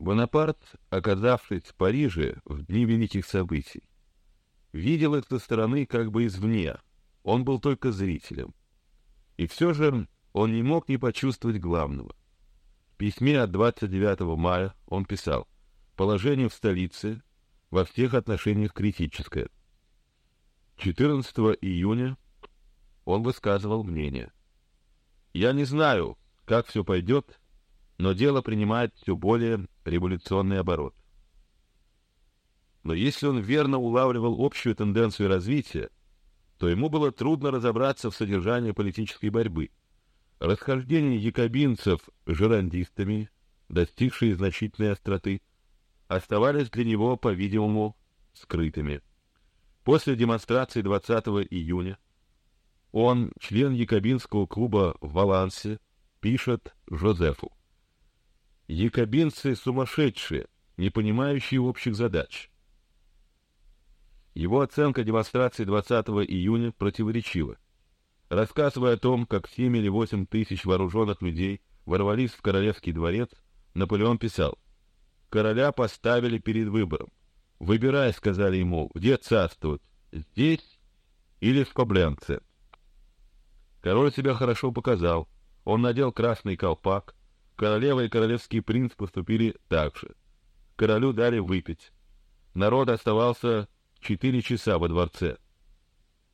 Бонапарт, оказавшись в Париже в дни великих событий, видел их со стороны как бы извне, он был только зрителем. И все же он не мог не почувствовать главного. В письме от 29 мая он писал «Положение в столице во всех отношениях критическое». 14 июня он высказывал мнение. «Я не знаю, как все пойдет, но дело принимает все более революционный оборот. Но если он верно улавливал общую тенденцию развития, то ему было трудно разобраться в содержании политической борьбы. Расхождение якобинцев с жерандистами, достигшие значительной остроты, оставались для него, по-видимому, скрытыми. После демонстрации 20 июня он, член якобинского клуба в Валансе, пишет Жозефу. Якобинцы сумасшедшие, не понимающие общих задач. Его оценка демонстрации 20 июня противоречива. Рассказывая о том, как семь или восемь тысяч вооруженных людей ворвались в королевский дворец, Наполеон писал: "Короля поставили перед выбором. Выбирай, сказали ему, где царствовать, здесь или в Кобленце". Король себя хорошо показал. Он надел красный колпак, Королева и королевский принц поступили так же. Королю дали выпить. Народ оставался четыре часа во дворце.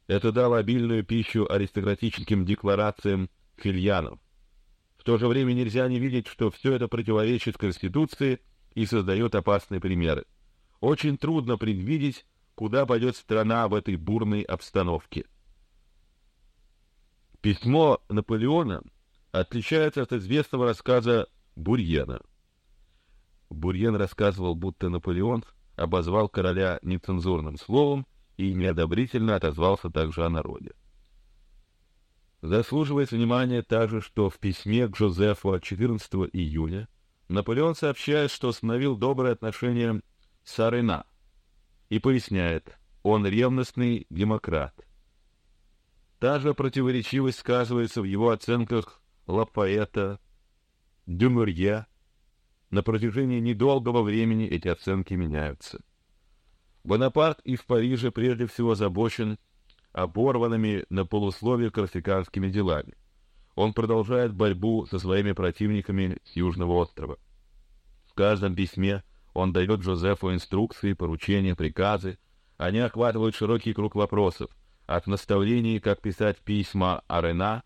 Это дало обильную пищу аристократическим декларациям фильянов. В то же время нельзя не видеть, что все это противоречит конституции и создает опасные примеры. Очень трудно предвидеть, куда пойдет страна в этой бурной обстановке. Письмо Наполеона отличается от известного рассказа Бурьена. Бурьен рассказывал, будто Наполеон обозвал короля нецензурным словом и неодобрительно отозвался также о народе. Заслуживает внимания также, что в письме к Жозефу от 14 июня Наполеон сообщает, что установил добрые отношения с Арена и поясняет, он ревностный демократ. Та же противоречивость сказывается в его оценках Лапаэта, Дюмурье. На протяжении недолгого времени эти оценки меняются. Бонапарт и в Париже прежде всего забочен оборванными на полусловие корсиканскими делами. Он продолжает борьбу со своими противниками с Южного острова. В каждом письме он дает Жозефу инструкции, поручения, приказы. Они охватывают широкий круг вопросов, от наставлений, как писать письма Арена,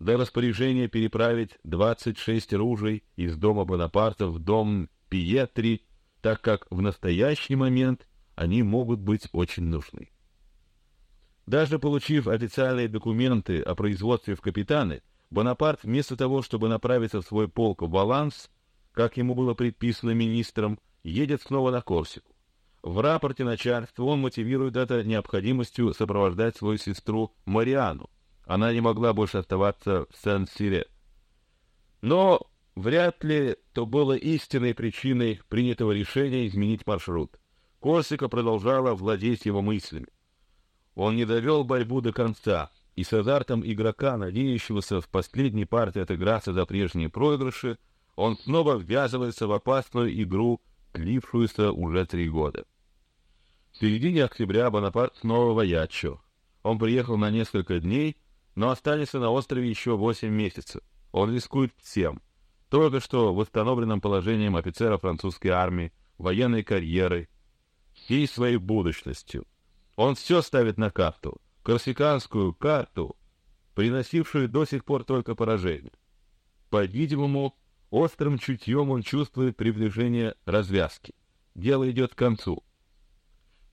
до распоряжения переправить 26 ружей из дома Бонапарта в дом Пиетри, так как в настоящий момент они могут быть очень нужны. Даже получив официальные документы о производстве в капитаны, Бонапарт вместо того, чтобы направиться в свой полк в Баланс, как ему было предписано министром, едет снова на Корсику. В рапорте начальству он мотивирует это необходимостью сопровождать свою сестру Мариану, она не могла больше оставаться в Сен-Сире. Но вряд ли то было истинной причиной принятого решения изменить маршрут. Корсика продолжала владеть его мыслями. Он не довел борьбу до конца, и с азартом игрока, надеющегося в последней партии отыграться за прежние проигрыши, он снова ввязывается в опасную игру, длившуюся уже три года. В середине октября Бонапарт снова в Аячо. Он приехал на несколько дней но останется на острове еще восемь месяцев. Он рискует всем. Только что восстановленным положением офицера французской армии, военной карьерой, всей своей будущностью. Он все ставит на карту, корсиканскую карту, приносившую до сих пор только поражение. По-видимому, острым чутьем он чувствует приближение развязки. Дело идет к концу.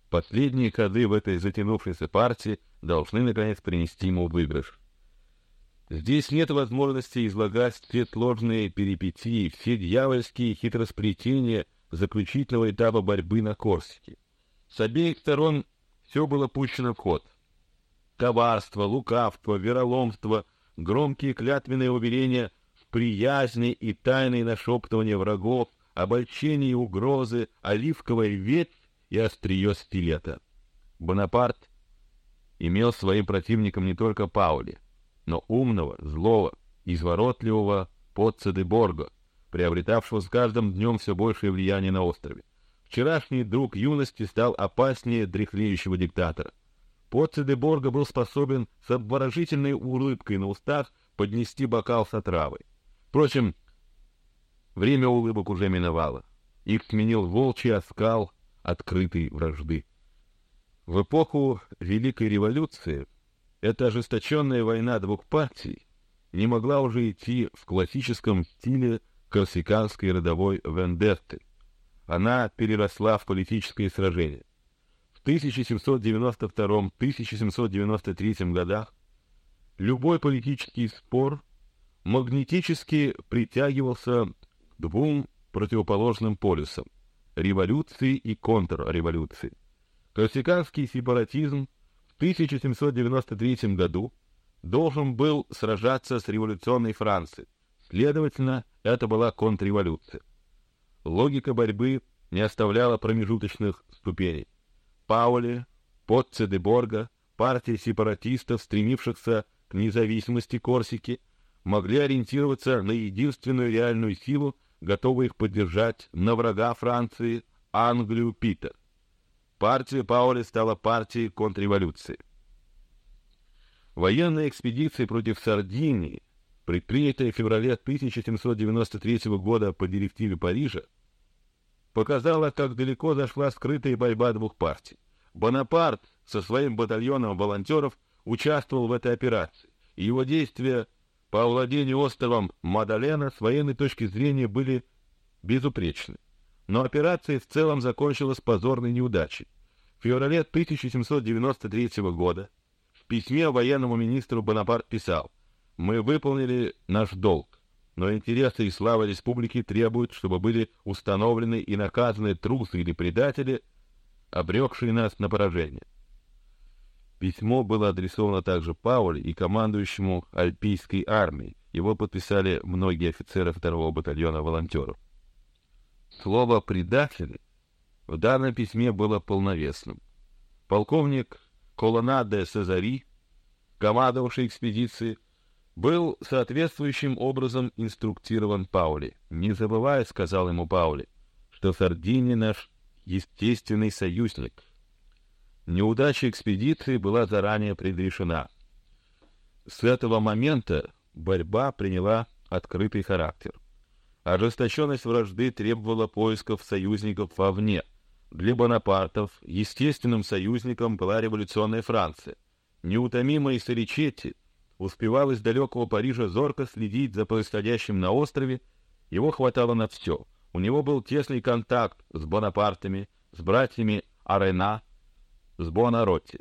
Последние ходы в этой затянувшейся партии должны наконец принести ему выигрыш. Здесь нет возможности излагать все сложные перипетии, все дьявольские хитросплетения заключительного этапа борьбы на Корсике. С обеих сторон все было пущено в ход. Коварство, лукавство, вероломство, громкие клятвенные уверения в приязни и тайные нашептывания врагов, обольщение и угрозы, оливковая ветвь и острие стилета. Бонапарт имел своим противником не только Паули, но умного, злого, изворотливого Поцца де Борго, приобретавшего с каждым днем все большее влияние на острове. Вчерашний друг юности стал опаснее дряхлеющего диктатора. Поцци де Борго был способен с обворожительной улыбкой на устах поднести бокал с отравой. Впрочем, время улыбок уже миновало. Их сменил волчий оскал открытой вражды. В эпоху Великой революции эта ожесточенная война двух партий не могла уже идти в классическом стиле корсиканской родовой вендетты. Она переросла в политическое сражение. В 1792-1793 годах любой политический спор магнетически притягивался к двум противоположным полюсам — революции и контрреволюции. Корсиканский сепаратизм в 1793 году должен был сражаться с революционной Францией, следовательно, это была контрреволюция. Логика борьбы не оставляла промежуточных ступеней. Паули, Потце де Борга, партия сепаратистов, стремившихся к независимости Корсики, могли ориентироваться на единственную реальную силу, готовую их поддержать, на врага Франции, Англию Пита. Партия Паули стала партией контрреволюции. Военная экспедиция против Сардинии, предпринятая в феврале 1793 года по директиве Парижа, показала, как далеко зашла скрытая борьба двух партий. Бонапарт со своим батальоном волонтеров участвовал в этой операции, и его действия по овладению островом Мадалена с военной точки зрения были безупречны. Но операция в целом закончилась позорной неудачей. В феврале 1793 года в письме военному министру Бонапарт писал «Мы выполнили наш долг, но интересы и слава республики требуют, чтобы были установлены и наказаны трусы или предатели, обрекшие нас на поражение». Письмо было адресовано также Пауле и командующему Альпийской армией. Его подписали многие офицеры второго батальона волонтеров. Слово «предатели» в данном письме было полновесным. Полковник Колона де Сезари, командовавший экспедицией, был соответствующим образом инструктирован Паули. «Не забывай, — сказал ему Паули, — что Сардини наш естественный союзник, Неудача экспедиции была заранее предрешена. С этого момента борьба приняла открытый характер. Ожесточенность вражды требовала поисков союзников вовне. Для Бонапартов естественным союзником была революционная Франция. Неутомимый Саричетти успевал из далекого Парижа зорко следить за происходящим на острове, его хватало на все. У него был тесный контакт с Бонапартами, с братьями Арена, с Буонаротти.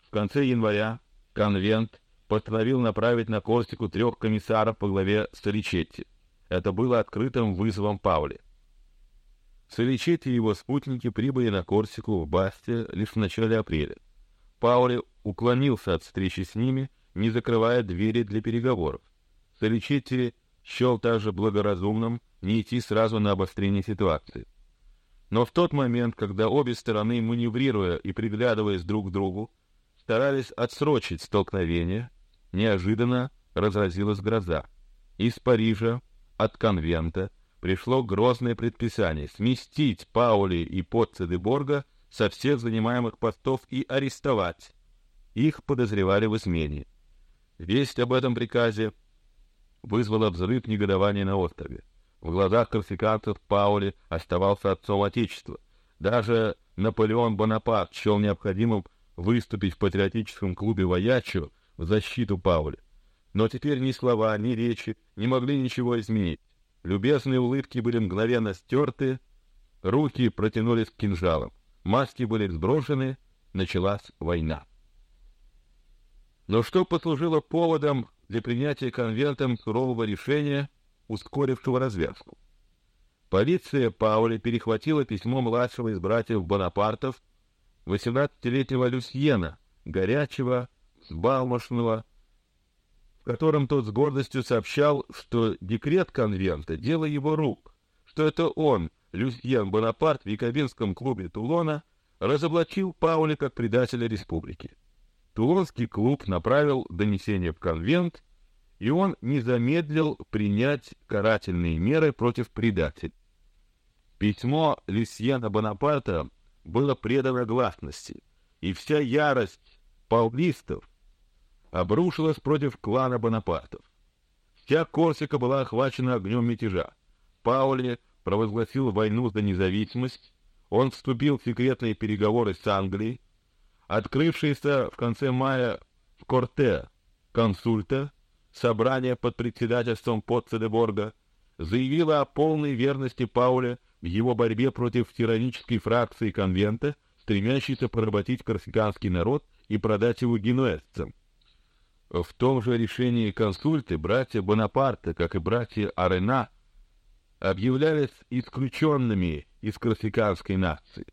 В конце января конвент постановил направить на Корсику трех комиссаров по главе Соличетти. Это было открытым вызовом Паули. Соличетти и его спутники прибыли на Корсику в Басте лишь в начале апреля. Паули уклонился от встречи с ними, не закрывая двери для переговоров. Соличетти счел также благоразумным не идти сразу на обострение ситуации. Но в тот момент, когда обе стороны, маневрируя и приглядываясь друг к другу, старались отсрочить столкновение, неожиданно разразилась гроза. Из Парижа, от конвента, пришло грозное предписание сместить Паули и Потце де Борга со всех занимаемых постов и арестовать. Их подозревали в измене. Весть об этом приказе вызвала взрыв негодования на острове. В глазах корсиканцев Паули оставался отцом Отечества. Даже Наполеон Бонапарт счел необходимым выступить в патриотическом клубе Воячо в защиту Паули. Но теперь ни слова, ни речи не могли ничего изменить. Любезные улыбки были мгновенно стерты, руки протянулись к кинжалам, маски были сброшены, началась война. Но что послужило поводом для принятия конвентом сурового решения ускорившего развязку. Полиция Паули перехватила письмо младшего из братьев Бонапартов, 18-летнего Люсьена, горячего, сбалмошного, в котором тот с гордостью сообщал, что декрет конвента — дело его рук, что это он, Люсьен Бонапарт, в Якобинском клубе Тулона, разоблачил Паули как предателя республики. Тулонский клуб направил донесение в конвент и он не замедлил принять карательные меры против предателей. Письмо Люсьена Бонапарта было предано гласности, и вся ярость паулистов обрушилась против клана Бонапартов. Вся Корсика была охвачена огнем мятежа. Паули провозгласил войну за независимость, он вступил в секретные переговоры с Англией, открывшиеся в конце мая в Корте консульта, собрание под председательством Потцедеборга, заявило о полной верности Пауля в его борьбе против тиранической фракции конвента, стремящейся поработить корсиканский народ и продать его генуэзцам. В том же решении консульты братья Бонапарта, как и братья Арена, объявлялись исключенными из корсиканской нации.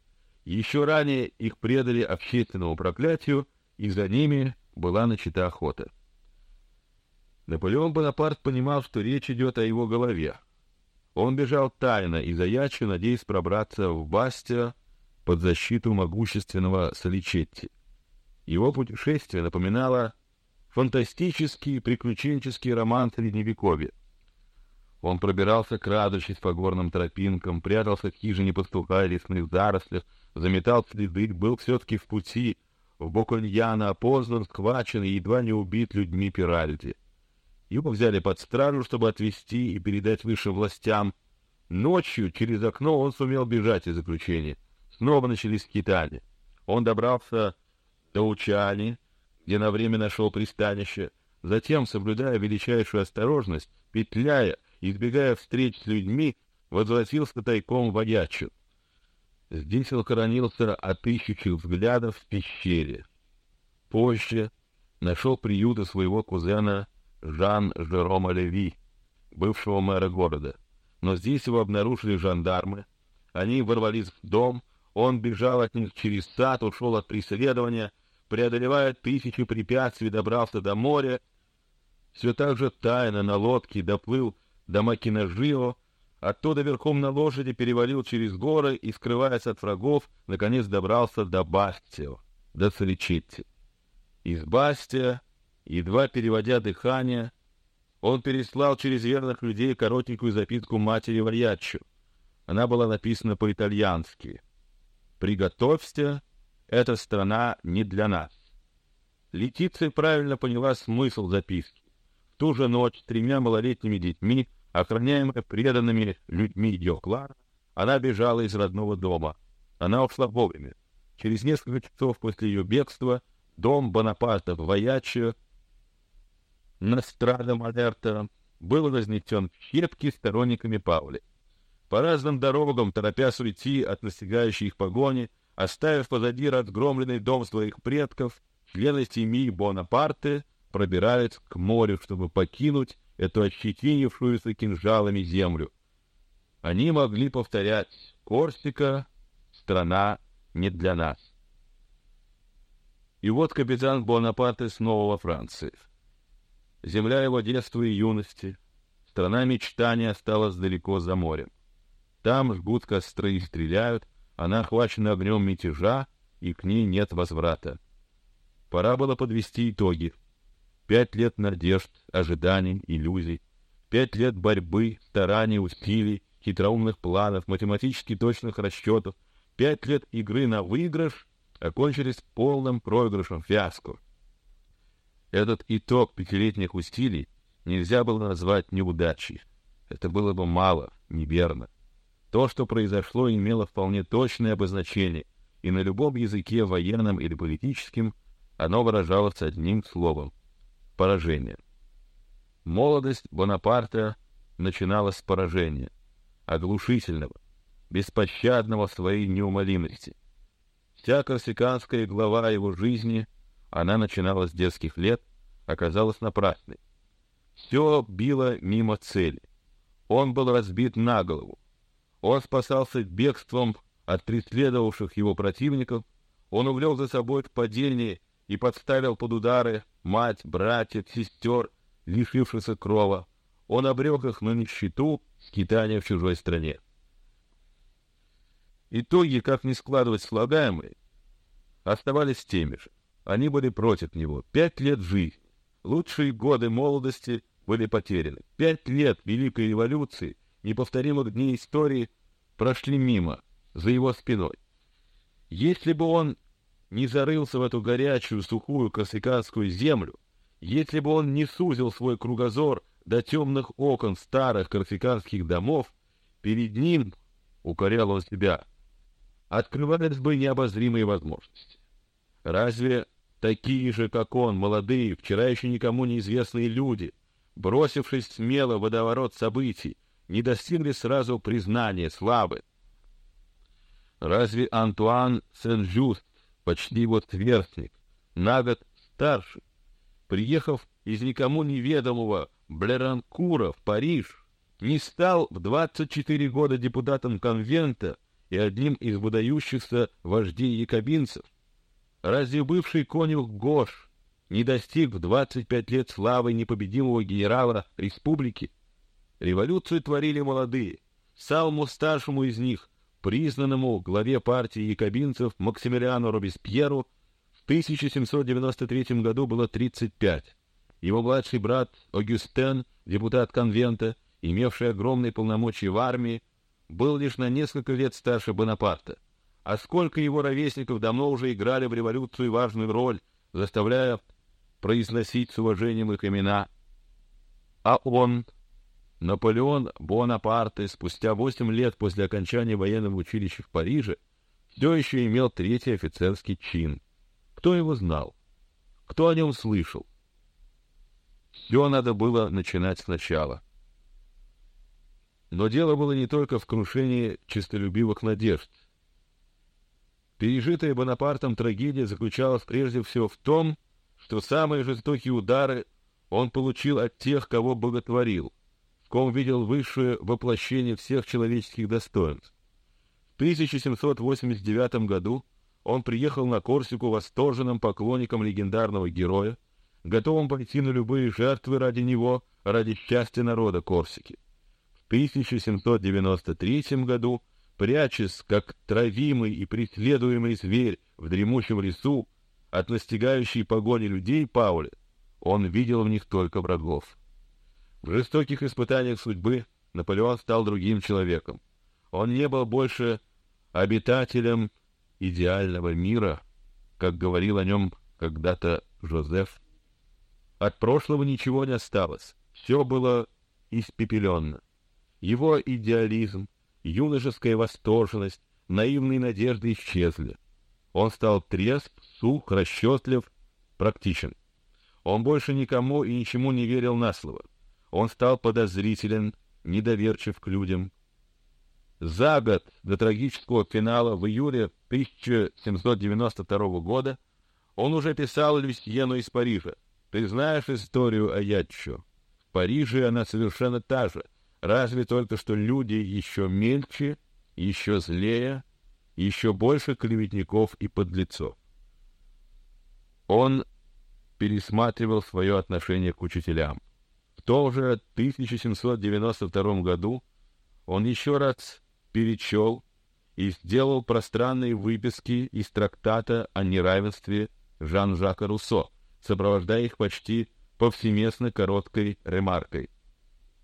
Еще ранее их предали общественному проклятию, и за ними была начата охота. Наполеон Бонапарт понимал, что речь идет о его голове. Он бежал тайно из Аячи, надеясь пробраться в Бастия под защиту могущественного Соличетти. Его путешествие напоминало фантастический приключенческий роман Средневековья. Он пробирался, крадучись по горным тропинкам, прятался в хижине пастуха и лесных зарослях, заметал следы, был все-таки в пути, в Боконьяна опознан, схвачен и едва не убит людьми Пиральди. Его взяли под стражу, чтобы отвезти и передать высшим властям. Ночью через окно он сумел бежать из заключения. Снова начались скитания. Он добрался до Учани, где на время нашел пристанище, затем, соблюдая величайшую осторожность, петляя, избегая встреч с людьми, возвратился тайком в Аячу. Здесь он хоронился от ищущих взглядов в пещере. Позже нашел приют у своего кузена Жан Жерома Леви, бывшего мэра города. Но здесь его обнаружили жандармы. Они ворвались в дом, он бежал от них через сад, ушел от преследования — преодолевая тысячи препятствий, добрался до моря, все так же тайно на лодке доплыл до Макинажио, оттуда верхом на лошади перевалил через горы и, скрываясь от врагов, наконец добрался до Бастио, до Соличетти. Из Бастия, едва переводя дыхание, он переслал через верных людей коротенькую записку матери Варьяччо. Она была написана по-итальянски. «Приготовься эта страна не для нас. Летиция правильно поняла смысл записки. В ту же ночь тремя малолетними детьми, охраняемая преданными людьми Диоклара, она бежала из родного дома. Она ушла вовремя. Через несколько часов после ее бегства дом Бонапарта в Ваяче на Страда Малерта был разнесен в щепки сторонниками Паули. По разным дорогам, торопясь уйти от настигающей их погони, Оставив позади разгромленный дом своих предков, члены семьи Бонапарте пробирались к морю, чтобы покинуть эту ощетинившуюся кинжалами землю. Они могли повторять «Корсика — страна не для нас». И вот капитан Бонапарте снова во Франции. Земля его детства и юности, страна мечтания осталась далеко за морем. Там жгут костры и стреляют, она охвачена огнем мятежа, и к ней нет возврата. Пора было подвести итоги. Пять лет надежд, ожиданий, иллюзий. Пять лет борьбы, стараний, усилий, хитроумных планов, математически точных расчетов. Пять лет игры на выигрыш окончились полным проигрышем фиаско. Этот итог пятилетних усилий нельзя было назвать неудачей. Это было бы мало, неверно. То, что произошло, имело вполне точное обозначение, и на любом языке, военном или политическом, оно выражалось одним словом — поражение. Молодость Бонапарта начиналась с поражения, оглушительного, беспощадного своей неумолимости. Вся корсиканская глава его жизни, она начиналась с детских лет, оказалась напрасной. Все било мимо цели. Он был разбит на голову, он спасался бегством от преследовавших его противников, он увлек за собой в падение и подставил под удары мать, братьев, сестер, лишившихся крова. Он обрек их на нищету, скитания в чужой стране. Итоги, как ни складывать слагаемые, оставались теми же. Они были против него. Пять лет жизни, лучшие годы молодости были потеряны. Пять лет Великой революции, неповторимых дней истории, прошли мимо, за его спиной. Если бы он не зарылся в эту горячую, сухую корсиканскую землю, если бы он не сузил свой кругозор до темных окон старых корсиканских домов, перед ним, укорял он себя, открывались бы необозримые возможности. Разве такие же, как он, молодые, вчера еще никому неизвестные люди, бросившись смело в водоворот событий, не достигли сразу признания, славы? Разве Антуан Сен-Жюст, почти его сверстник, на год старше, приехав из никому неведомого Блеранкура в Париж, не стал в 24 года депутатом конвента и одним из выдающихся вождей якобинцев? Разве бывший конюх Гош не достиг в 25 лет славы непобедимого генерала республики? Революцию творили молодые. Самому старшему из них, признанному главе партии якобинцев Максимилиану Робеспьеру, в 1793 году было 35. Его младший брат Огюстен, депутат конвента, имевший огромные полномочия в армии, был лишь на несколько лет старше Бонапарта. А сколько его ровесников давно уже играли в революцию важную роль, заставляя произносить с уважением их имена. А он, Наполеон Бонапарте, спустя восемь лет после окончания военного училища в Париже, все еще имел третий офицерский чин. Кто его знал? Кто о нем слышал? Все надо было начинать сначала. Но дело было не только в крушении честолюбивых надежд. Пережитая Бонапартом трагедия заключалась прежде всего в том, что самые жестокие удары он получил от тех, кого боготворил, в ком видел высшее воплощение всех человеческих достоинств. В 1789 году он приехал на Корсику восторженным поклонником легендарного героя, готовым пойти на любые жертвы ради него, ради счастья народа Корсики. 1793 году, прячась как травимый и преследуемый зверь в дремучем лесу от настигающей погони людей Пауля, он видел в них только врагов. В жестоких испытаниях судьбы Наполеон стал другим человеком. Он не был больше обитателем идеального мира, как говорил о нем когда-то Жозеф. От прошлого ничего не осталось, все было испепеленно. Его идеализм, юношеская восторженность, наивные надежды исчезли. Он стал трезв, сух, расчетлив, практичен. Он больше никому и ничему не верил на слово. Он стал подозрителен, недоверчив к людям. За год до трагического финала в июле 1792 года он уже писал Люсьену из Парижа. «Ты знаешь историю о Яччо? В Париже она совершенно та же — Разве только что люди еще мельче, еще злее, еще больше клеветников и подлецов. Он пересматривал свое отношение к учителям. В том же 1792 году он еще раз перечел и сделал пространные выписки из трактата о неравенстве Жан-Жака Руссо, сопровождая их почти повсеместно короткой ремаркой.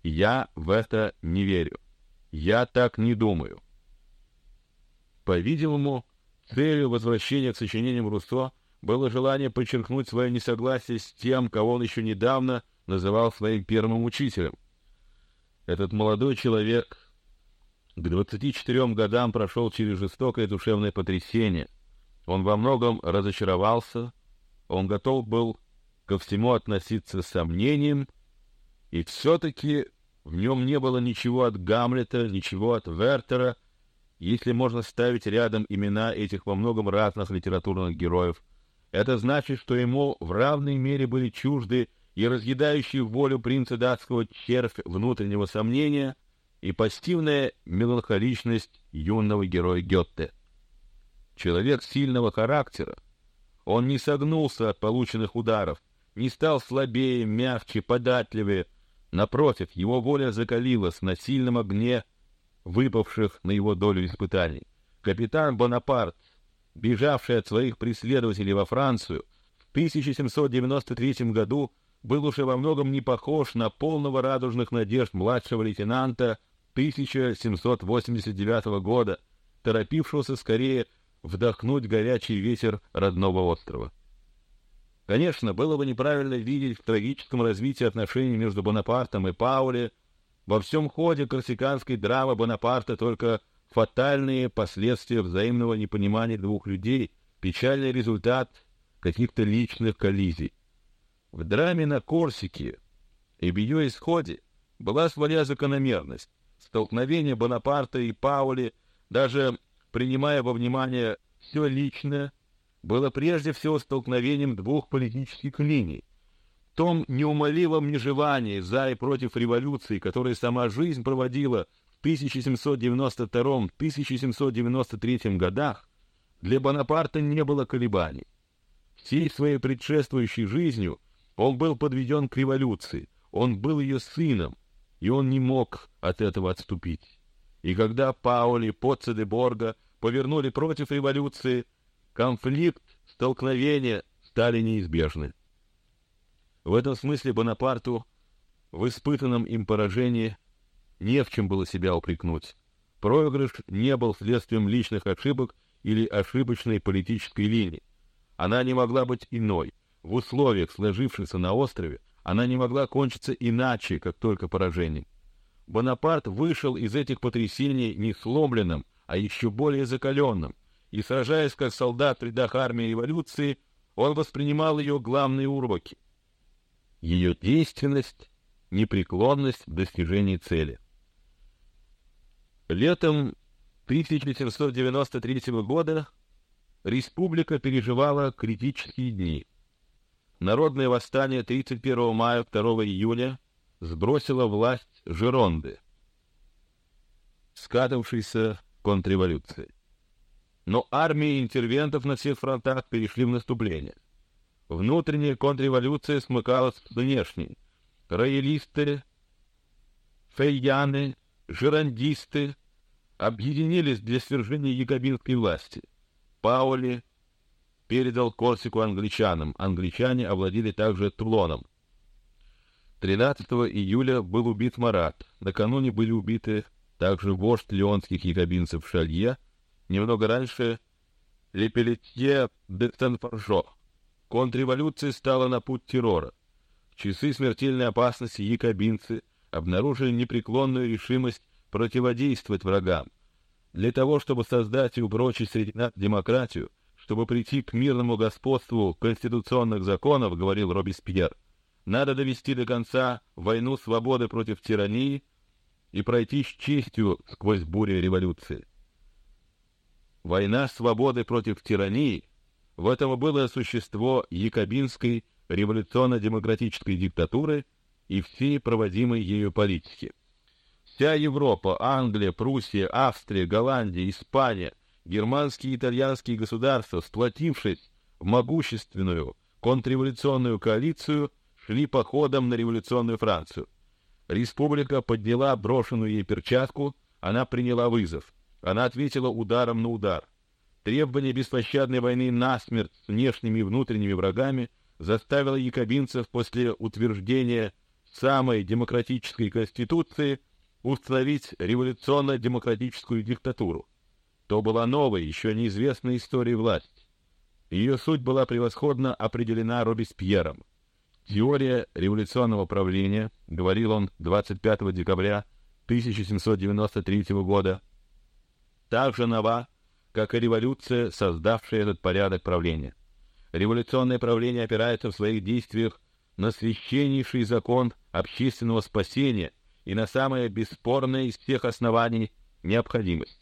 Я в это не верю. Я так не думаю. По-видимому, целью возвращения к сочинениям Руссо было желание подчеркнуть свое несогласие с тем, кого он еще недавно называл своим первым учителем. Этот молодой человек к 24 годам прошел через жестокое душевное потрясение. Он во многом разочаровался, он готов был ко всему относиться с сомнением и все-таки в нем не было ничего от Гамлета, ничего от Вертера, если можно ставить рядом имена этих во многом разных литературных героев. Это значит, что ему в равной мере были чужды и разъедающий волю принца датского червь внутреннего сомнения и пассивная меланхоличность юного героя Гетте. Человек сильного характера, он не согнулся от полученных ударов, не стал слабее, мягче, податливее. Напротив, его воля закалилась на сильном огне выпавших на его долю испытаний. Капитан Бонапарт, бежавший от своих преследователей во Францию, в 1793 году был уже во многом не похож на полного радужных надежд младшего лейтенанта 1789 года, торопившегося скорее вдохнуть горячий ветер родного острова. Конечно, было бы неправильно видеть в трагическом развитии отношений между Бонапартом и Паули во всем ходе корсиканской драмы Бонапарта только фатальные последствия взаимного непонимания двух людей, печальный результат каких-то личных коллизий. В драме на Корсике и в ее исходе была своя закономерность. Столкновение Бонапарта и Паули, даже принимая во внимание все личное, было прежде всего столкновением двух политических линий. Том неумолимом нежелании за и против революции, которое сама жизнь проводила в 1792-1793 годах, для Бонапарта не было колебаний. Всей своей предшествующей жизнью он был подведен к революции, он был ее сыном, и он не мог от этого отступить. И когда Паули Поцци де Борга повернули против революции, конфликт, столкновения стали неизбежны. В этом смысле Бонапарту в испытанном им поражении не в чем было себя упрекнуть. Проигрыш не был следствием личных ошибок или ошибочной политической линии. Она не могла быть иной. В условиях, сложившихся на острове, она не могла кончиться иначе, как только поражением. Бонапарт вышел из этих потрясений не сломленным, а еще более закаленным, и, сражаясь как солдат в рядах армии революции, он воспринимал ее главные уроки. Ее действенность, непреклонность в достижении цели. Летом 1793 года республика переживала критические дни. Народное восстание 31 мая 2 июня сбросило власть Жеронды, скатывшейся контрреволюции. Но армии интервентов на всех фронтах перешли в наступление. Внутренняя контрреволюция смыкалась с внешней. Роялисты, фейяны, жерандисты объединились для свержения якобинской власти. Паули передал Корсику англичанам. Англичане овладели также Тулоном. 13 июля был убит Марат. Накануне были убиты также вождь леонских якобинцев Шалье, немного раньше Лепелетье де Сен-Фаржо. Контрреволюция стала на путь террора. В часы смертельной опасности якобинцы обнаружили непреклонную решимость противодействовать врагам. Для того, чтобы создать и упрочить среди нас демократию, чтобы прийти к мирному господству конституционных законов, говорил Робеспьер, надо довести до конца войну свободы против тирании и пройти с честью сквозь бурю революции. Война свободы против тирании — в этом было существо якобинской революционно-демократической диктатуры и всей проводимой ею политики. Вся Европа, Англия, Пруссия, Австрия, Голландия, Испания, германские и итальянские государства, сплотившись в могущественную контрреволюционную коалицию, шли походом на революционную Францию. Республика подняла брошенную ей перчатку, она приняла вызов. Она ответила ударом на удар. Требование беспощадной войны насмерть с внешними и внутренними врагами заставило якобинцев после утверждения самой демократической конституции установить революционно-демократическую диктатуру. То была новая, еще неизвестная история власти. Ее суть была превосходно определена Робеспьером. Теория революционного правления, говорил он 25 декабря 1793 года, так же нова, как и революция, создавшая этот порядок правления. Революционное правление опирается в своих действиях на священнейший закон общественного спасения и на самое бесспорное из всех оснований необходимость.